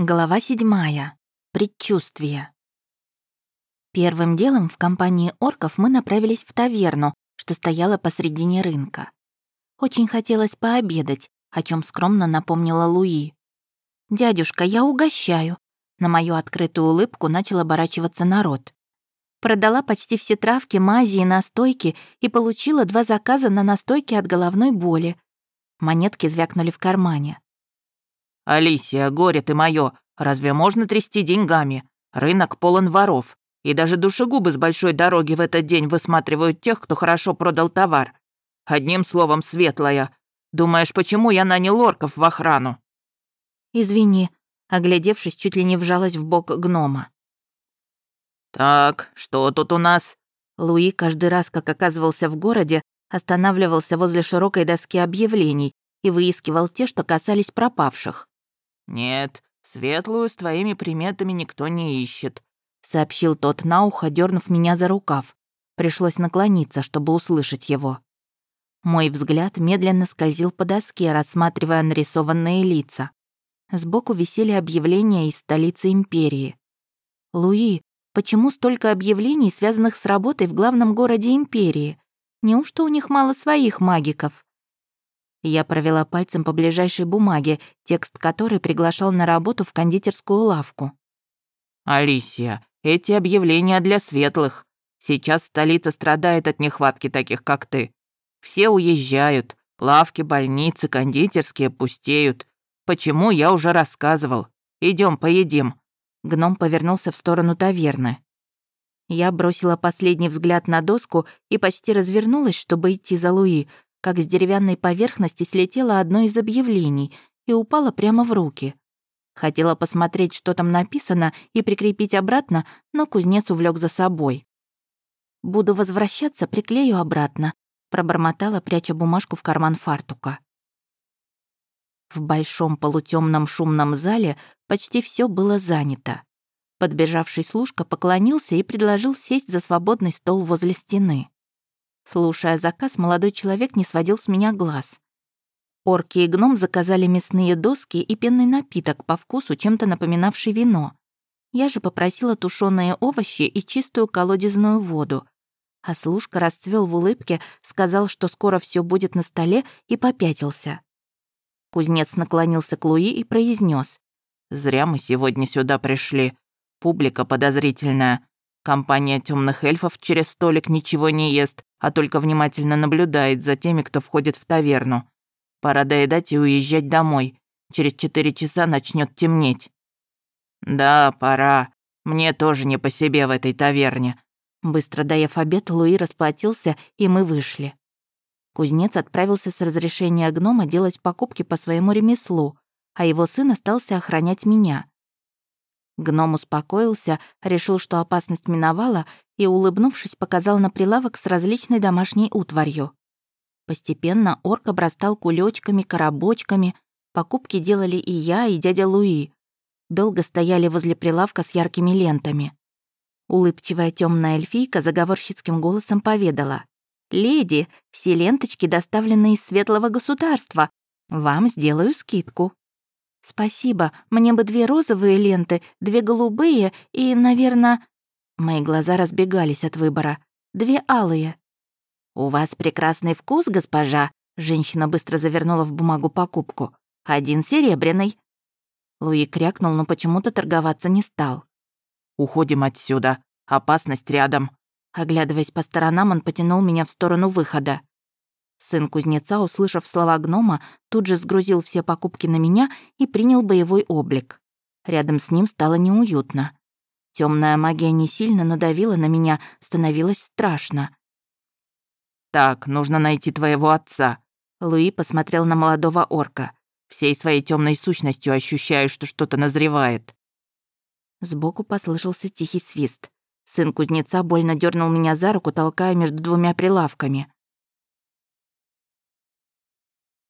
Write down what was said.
Глава седьмая. Предчувствие. Первым делом в компании орков мы направились в таверну, что стояла посредине рынка. Очень хотелось пообедать, о чем скромно напомнила Луи. «Дядюшка, я угощаю». На мою открытую улыбку начал оборачиваться народ. Продала почти все травки, мази и настойки и получила два заказа на настойки от головной боли. Монетки звякнули в кармане. «Алисия, горе ты моё, разве можно трясти деньгами? Рынок полон воров, и даже душегубы с большой дороги в этот день высматривают тех, кто хорошо продал товар. Одним словом, светлая. Думаешь, почему я нанял орков в охрану?» «Извини», оглядевшись, чуть ли не вжалась в бок гнома. «Так, что тут у нас?» Луи каждый раз, как оказывался в городе, останавливался возле широкой доски объявлений и выискивал те, что касались пропавших. «Нет, светлую с твоими приметами никто не ищет», — сообщил тот на ухо, дернув меня за рукав. Пришлось наклониться, чтобы услышать его. Мой взгляд медленно скользил по доске, рассматривая нарисованные лица. Сбоку висели объявления из столицы империи. «Луи, почему столько объявлений, связанных с работой в главном городе империи? Неужто у них мало своих магиков?» Я провела пальцем по ближайшей бумаге, текст которой приглашал на работу в кондитерскую лавку. «Алисия, эти объявления для светлых. Сейчас столица страдает от нехватки таких, как ты. Все уезжают, лавки, больницы, кондитерские пустеют. Почему, я уже рассказывал. Идем, поедим». Гном повернулся в сторону таверны. Я бросила последний взгляд на доску и почти развернулась, чтобы идти за Луи, как с деревянной поверхности слетело одно из объявлений и упало прямо в руки. Хотела посмотреть, что там написано, и прикрепить обратно, но кузнец увлек за собой. «Буду возвращаться, приклею обратно», — пробормотала, пряча бумажку в карман фартука. В большом полутемном шумном зале почти все было занято. Подбежавший служка поклонился и предложил сесть за свободный стол возле стены. Слушая заказ, молодой человек не сводил с меня глаз. Орки и гном заказали мясные доски и пенный напиток по вкусу, чем-то напоминавший вино. Я же попросила тушеные овощи и чистую колодезную воду. А служка расцвел в улыбке, сказал, что скоро все будет на столе, и попятился. Кузнец наклонился к Луи и произнес: «Зря мы сегодня сюда пришли. Публика подозрительная. Компания темных эльфов через столик ничего не ест, а только внимательно наблюдает за теми, кто входит в таверну. Пора доедать и уезжать домой. Через четыре часа начнет темнеть. Да, пора. Мне тоже не по себе в этой таверне. Быстро доев обед, Луи расплатился, и мы вышли. Кузнец отправился с разрешения гнома делать покупки по своему ремеслу, а его сын остался охранять меня. Гном успокоился, решил, что опасность миновала, и, улыбнувшись, показал на прилавок с различной домашней утварью. Постепенно орк обрастал кулечками, коробочками. Покупки делали и я, и дядя Луи. Долго стояли возле прилавка с яркими лентами. Улыбчивая темная эльфийка заговорщицким голосом поведала. «Леди, все ленточки доставлены из светлого государства. Вам сделаю скидку». «Спасибо, мне бы две розовые ленты, две голубые и, наверное...» Мои глаза разбегались от выбора. «Две алые». «У вас прекрасный вкус, госпожа», Женщина быстро завернула в бумагу покупку. «Один серебряный». Луи крякнул, но почему-то торговаться не стал. «Уходим отсюда. Опасность рядом». Оглядываясь по сторонам, он потянул меня в сторону выхода. Сын кузнеца, услышав слова гнома, тут же сгрузил все покупки на меня и принял боевой облик. Рядом с ним стало неуютно. Темная магия не сильно надавила на меня, становилось страшно. «Так, нужно найти твоего отца», — Луи посмотрел на молодого орка. «Всей своей темной сущностью ощущаю, что что-то назревает». Сбоку послышался тихий свист. Сын кузнеца больно дернул меня за руку, толкая между двумя прилавками.